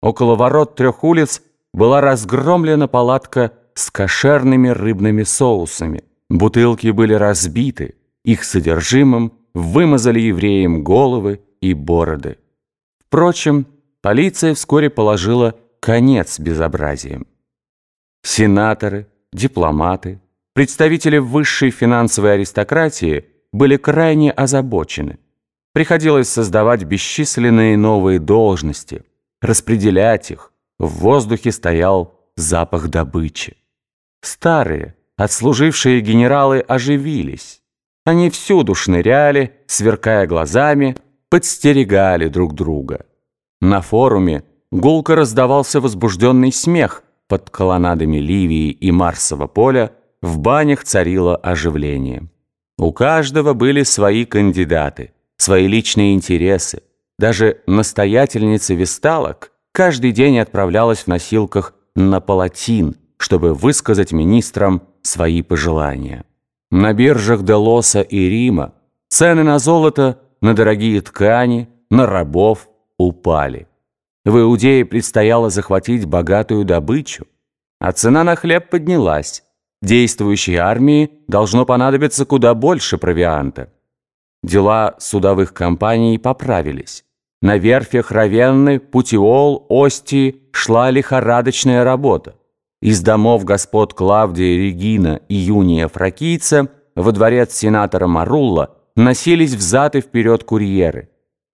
Около ворот трех улиц была разгромлена палатка с кошерными рыбными соусами. Бутылки были разбиты, их содержимым вымазали евреям головы и бороды. Впрочем, полиция вскоре положила конец безобразиям. Сенаторы, дипломаты, представители высшей финансовой аристократии были крайне озабочены. Приходилось создавать бесчисленные новые должности, распределять их. В воздухе стоял запах добычи. Старые, отслужившие генералы оживились. Они всюду шныряли, сверкая глазами, подстерегали друг друга. На форуме гулко раздавался возбужденный смех под колоннадами Ливии и Марсового поля, в банях царило оживление. У каждого были свои кандидаты, свои личные интересы. Даже настоятельница весталок каждый день отправлялась в носилках на Палатин, чтобы высказать министрам свои пожелания. На биржах Делоса и Рима цены на золото, на дорогие ткани, на рабов упали. В Иудее предстояло захватить богатую добычу, а цена на хлеб поднялась. Действующей армии должно понадобиться куда больше провианта. Дела судовых компаний поправились. На верфях Равенны, Путиол, Ости шла лихорадочная работа. Из домов господ Клавдия Регина и Юния Фракийца во дворец сенатора Марулла носились взад и вперед курьеры.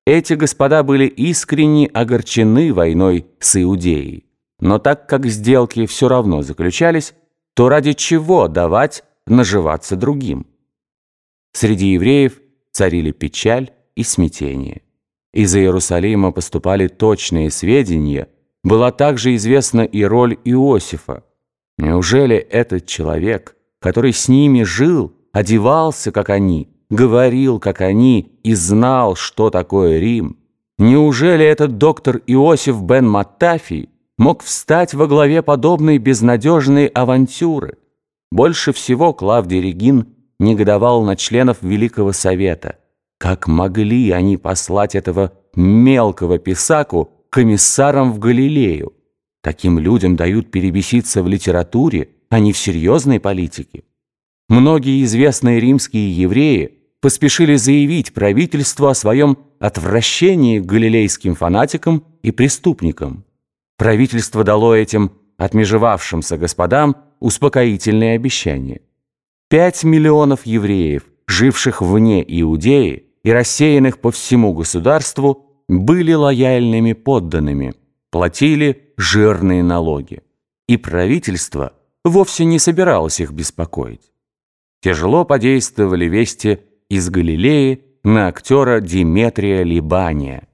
Эти господа были искренне огорчены войной с Иудеей. Но так как сделки все равно заключались, то ради чего давать наживаться другим? Среди евреев царили печаль и смятение. Из Иерусалима поступали точные сведения – была также известна и роль Иосифа. Неужели этот человек, который с ними жил, одевался, как они, говорил, как они, и знал, что такое Рим? Неужели этот доктор Иосиф бен Маттафий мог встать во главе подобной безнадежной авантюры? Больше всего Клавдий Регин негодовал на членов Великого Совета. Как могли они послать этого мелкого писаку комиссаром в Галилею. Таким людям дают перебеситься в литературе, а не в серьезной политике. Многие известные римские евреи поспешили заявить правительству о своем отвращении к галилейским фанатикам и преступникам. Правительство дало этим отмежевавшимся господам успокоительные обещания. Пять миллионов евреев, живших вне Иудеи и рассеянных по всему государству, были лояльными подданными, платили жирные налоги. И правительство вовсе не собиралось их беспокоить. Тяжело подействовали вести из Галилеи на актера Диметрия Либания.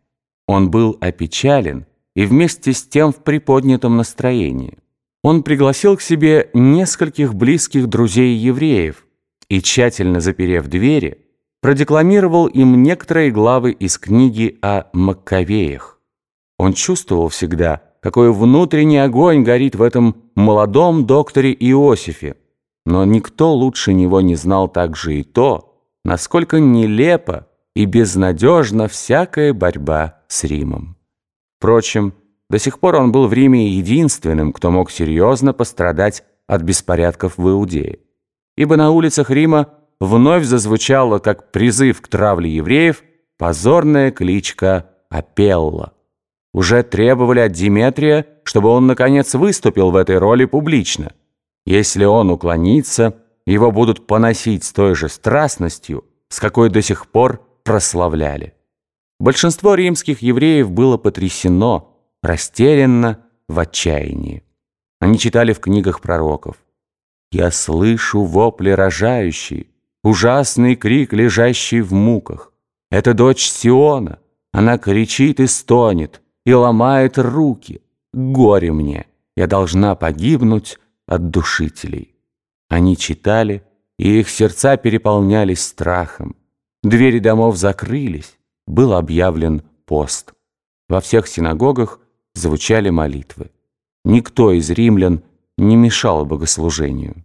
Он был опечален и вместе с тем в приподнятом настроении. Он пригласил к себе нескольких близких друзей евреев и, тщательно заперев двери, продекламировал им некоторые главы из книги о Маккавеях. Он чувствовал всегда, какой внутренний огонь горит в этом молодом докторе Иосифе, но никто лучше него не знал также и то, насколько нелепо и безнадежна всякая борьба с Римом. Впрочем, до сих пор он был в Риме единственным, кто мог серьезно пострадать от беспорядков в Иудее. Ибо на улицах Рима вновь зазвучала, как призыв к травле евреев, позорная кличка Апелла. Уже требовали от Диметрия, чтобы он, наконец, выступил в этой роли публично. Если он уклонится, его будут поносить с той же страстностью, с какой до сих пор прославляли. Большинство римских евреев было потрясено, растеряно, в отчаянии. Они читали в книгах пророков. «Я слышу вопли рожающие, ужасный крик, лежащий в муках. Это дочь Сиона. Она кричит и стонет, и ломает руки. Горе мне, я должна погибнуть от душителей. Они читали, и их сердца переполнялись страхом. Двери домов закрылись, был объявлен пост. Во всех синагогах звучали молитвы. Никто из римлян не мешал богослужению.